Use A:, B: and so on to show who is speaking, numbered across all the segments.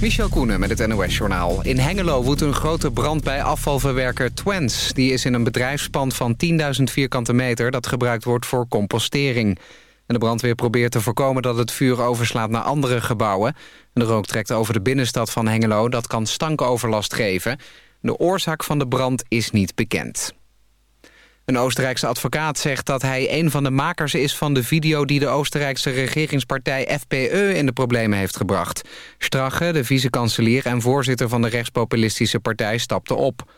A: Michel Koenen met het NOS-journaal. In Hengelo woedt een grote brand bij afvalverwerker Twens. Die is in een bedrijfspand van 10.000 vierkante meter... dat gebruikt wordt voor compostering. En de brandweer probeert te voorkomen dat het vuur overslaat naar andere gebouwen. En de rook trekt over de binnenstad van Hengelo. Dat kan stankoverlast geven. De oorzaak van de brand is niet bekend. Een Oostenrijkse advocaat zegt dat hij een van de makers is van de video... die de Oostenrijkse regeringspartij FPE in de problemen heeft gebracht. Strache, de vice-kanselier en voorzitter van de rechtspopulistische partij, stapte op.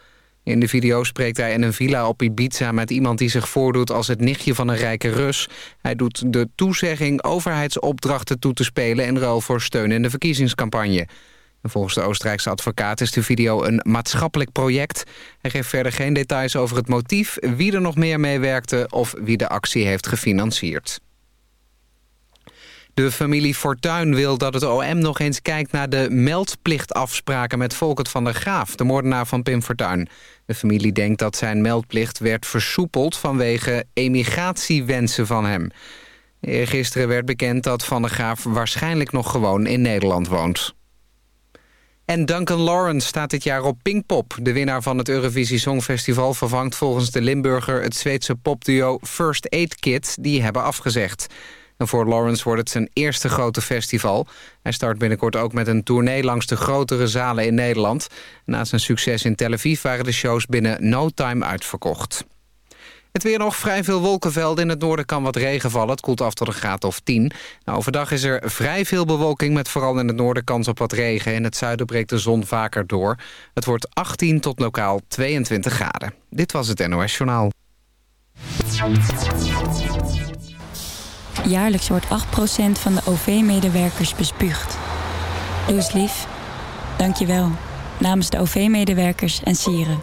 A: In de video spreekt hij in een villa op Ibiza met iemand die zich voordoet als het nichtje van een rijke Rus. Hij doet de toezegging overheidsopdrachten toe te spelen in ruil voor steun in de verkiezingscampagne. Volgens de Oostenrijkse advocaat is de video een maatschappelijk project. Hij geeft verder geen details over het motief, wie er nog meer meewerkte... of wie de actie heeft gefinancierd. De familie Fortuyn wil dat het OM nog eens kijkt naar de meldplichtafspraken met Volkert van der Graaf, de moordenaar van Pim Fortuyn. De familie denkt dat zijn meldplicht werd versoepeld vanwege emigratiewensen van hem. Gisteren werd bekend dat Van der Graaf waarschijnlijk nog gewoon in Nederland woont. En Duncan Lawrence staat dit jaar op Pinkpop. De winnaar van het Eurovisie Songfestival vervangt volgens de Limburger... het Zweedse popduo First Aid Kit, die hebben afgezegd. En voor Lawrence wordt het zijn eerste grote festival. Hij start binnenkort ook met een tournee langs de grotere zalen in Nederland. Na zijn succes in Tel Aviv waren de shows binnen no time uitverkocht. Het weer nog vrij veel wolkenvelden. In het noorden kan wat regen vallen. Het koelt af tot een graad of 10. Nou, overdag is er vrij veel bewolking met vooral in het noorden kans op wat regen. In het zuiden breekt de zon vaker door. Het wordt 18 tot lokaal 22 graden. Dit was het NOS Journaal.
B: Jaarlijks wordt 8% van de OV-medewerkers bespuugd. Doe eens lief. Dank je wel. Namens de OV-medewerkers en sieren.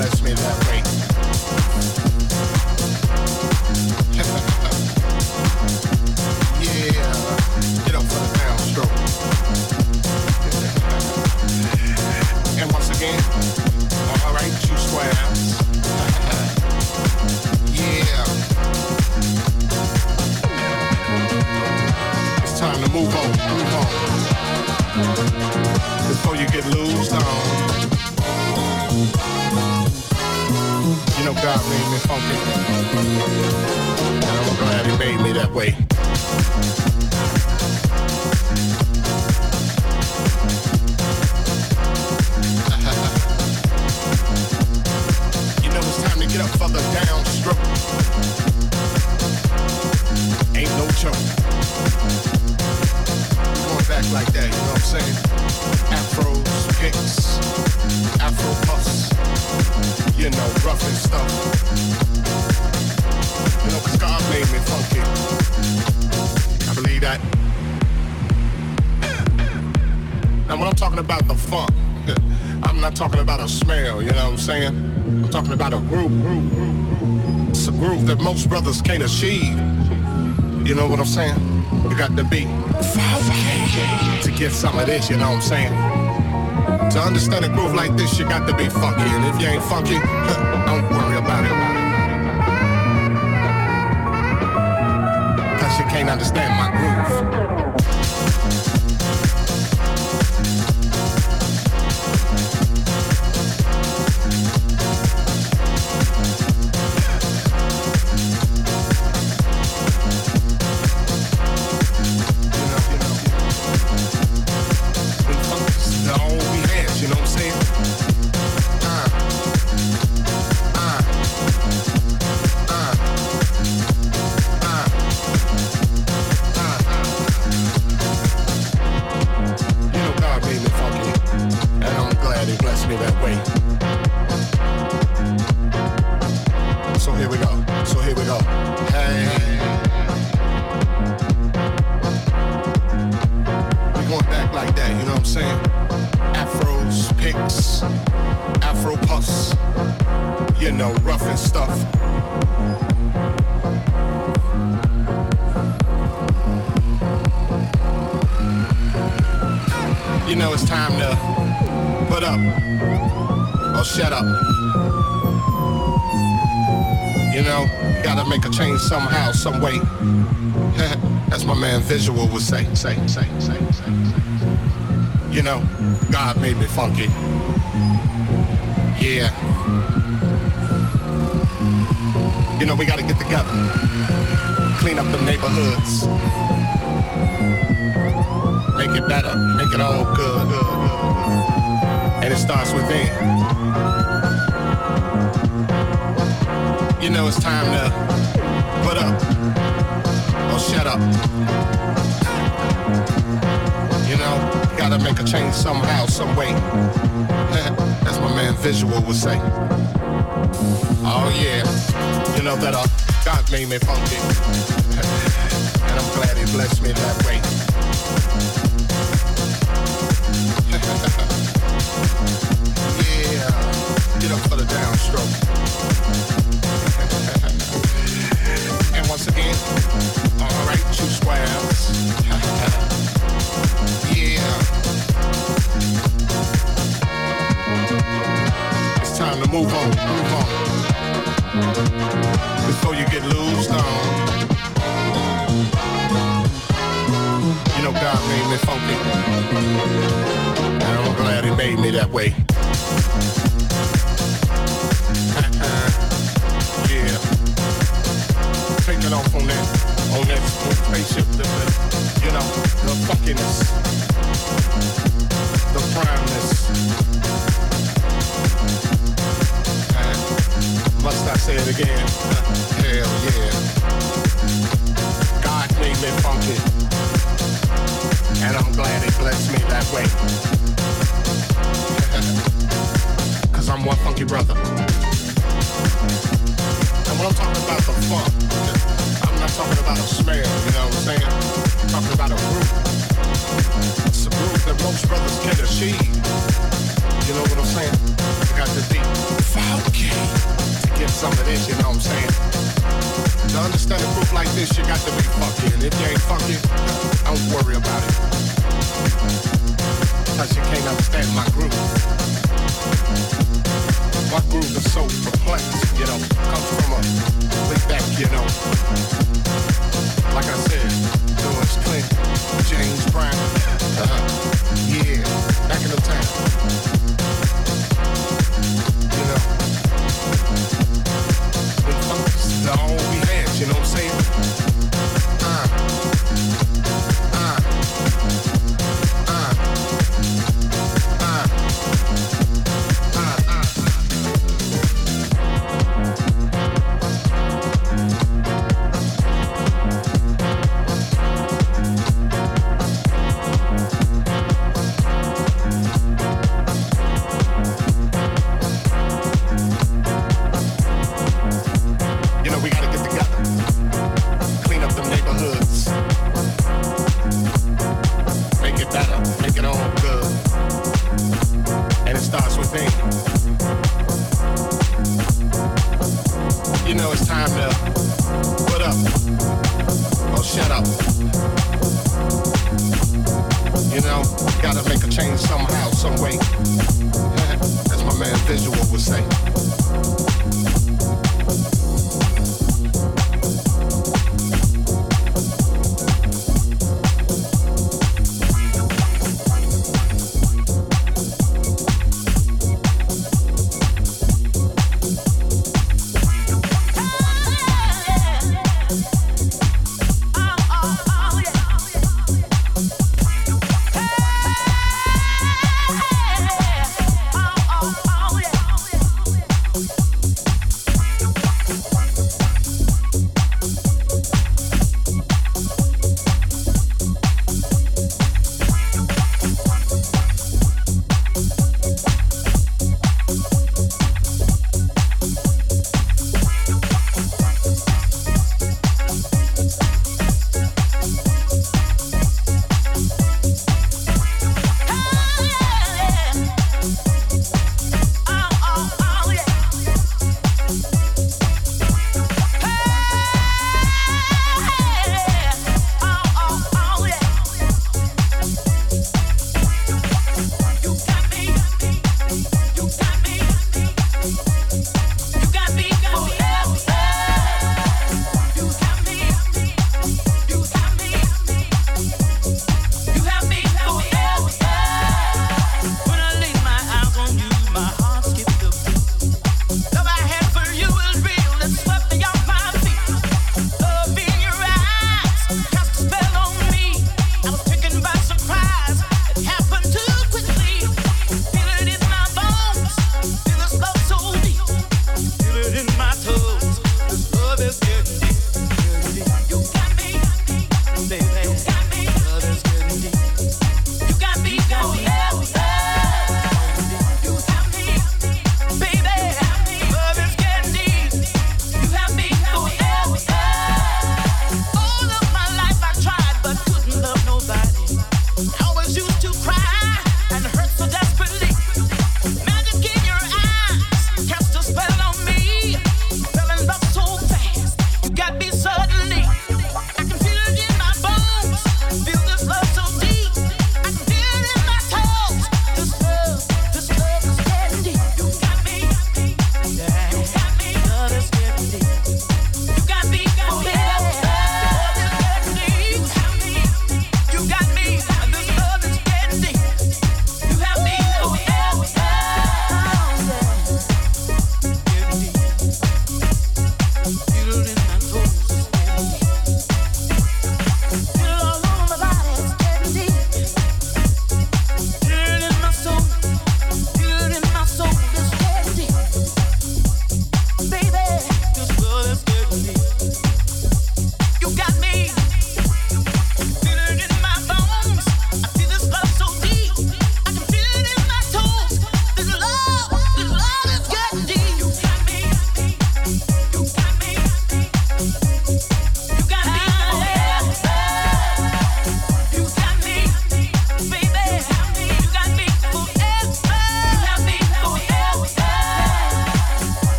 C: bless me that way. others can't achieve. You know what I'm saying? You got to be to get some of this, you know what I'm saying? To understand a groove like this, you got to be funky. And if you ain't funky, don't worry about it. Cause you can't understand my groove. As my man Visual would say, say, say, say, say, say. You know, God made me funky. Yeah. You know, we gotta get together. Clean up the neighborhoods. Make it better. Make it all good. And it starts within you know it's time to put up shut up. You know, gotta make a change somehow, some way. That's my man Visual would say. Oh yeah, you know that uh, God made me funky. and I'm glad he blessed me that way.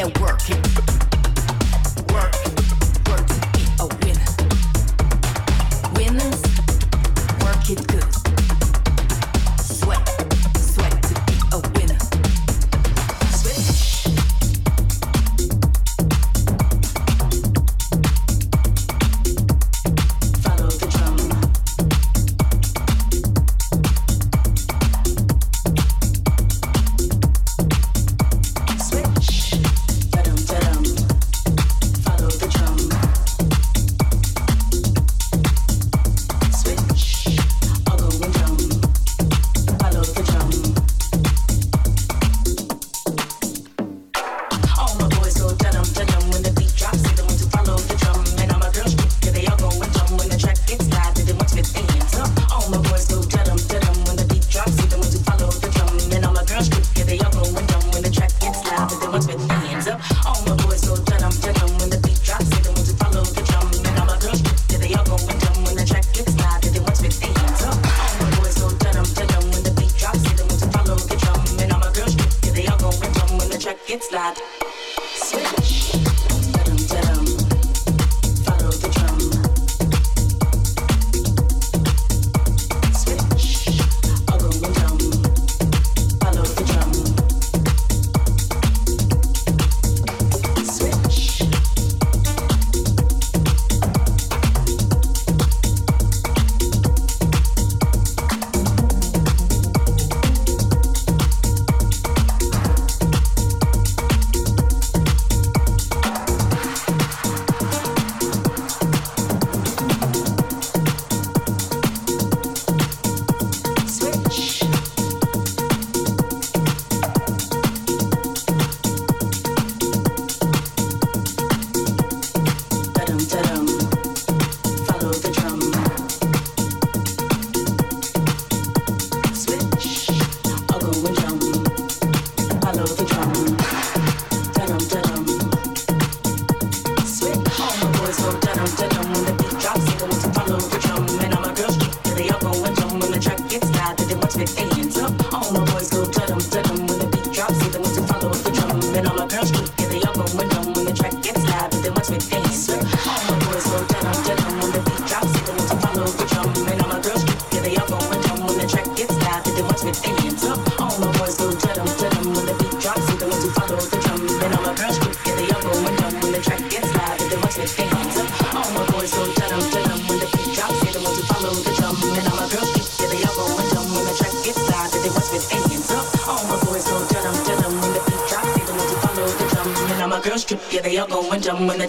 C: All my
D: boys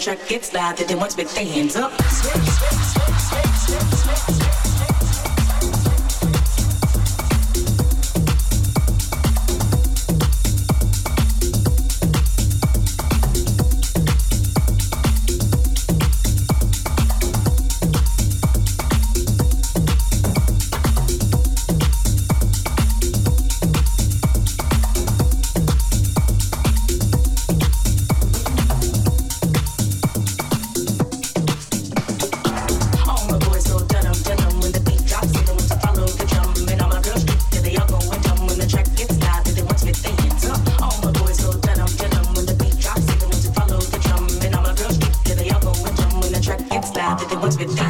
E: track gets loud. They watch with their I've.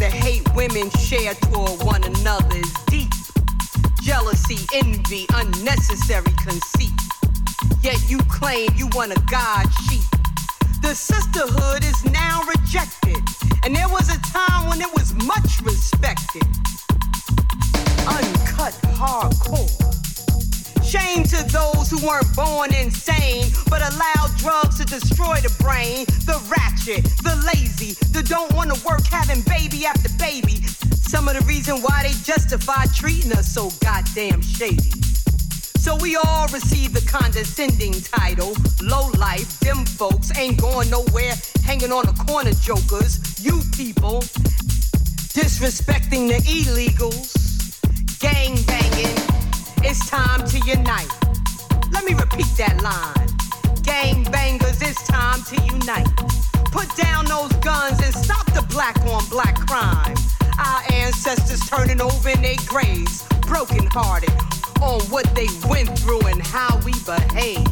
E: The
F: hate women share toward one another is deep. Jealousy, envy, unnecessary conceit. Yet you claim you want a God sheep. The sisterhood is now rejected. And there was a time when it was much respected. Uncut hardcore. Shame to those who weren't born insane, but allowed drugs to destroy the brain. The ratchet, the lazy, the don't wanna work having baby after baby. Some of the reason why they justify treating us so goddamn shady. So we all receive the condescending title. Low life, them folks ain't going nowhere, hanging on the corner jokers. You people disrespecting the illegals, gang banging. It's time to unite. Let me repeat that line. Gang bangers, it's time to unite. Put down those guns and stop the black on black crime.
E: Our ancestors turning over in their graves, broken hearted on what they went through and how we behave.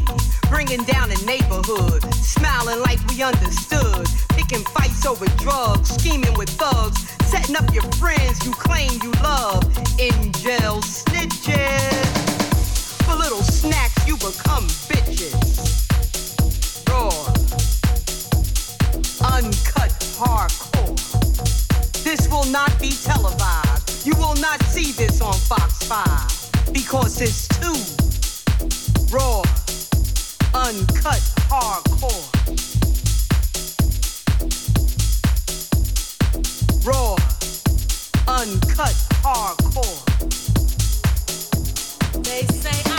E: Bringing down the neighborhood, smiling like we understood. Picking fights over drugs, scheming with thugs, setting up your friends you claim you love. In jail snitches. For little snacks, you become bitches. Raw. Uncut hardcore. This will not be televised. You will not see this on Fox 5 because it's too raw, uncut hardcore. Raw, uncut hardcore.
D: They say I'm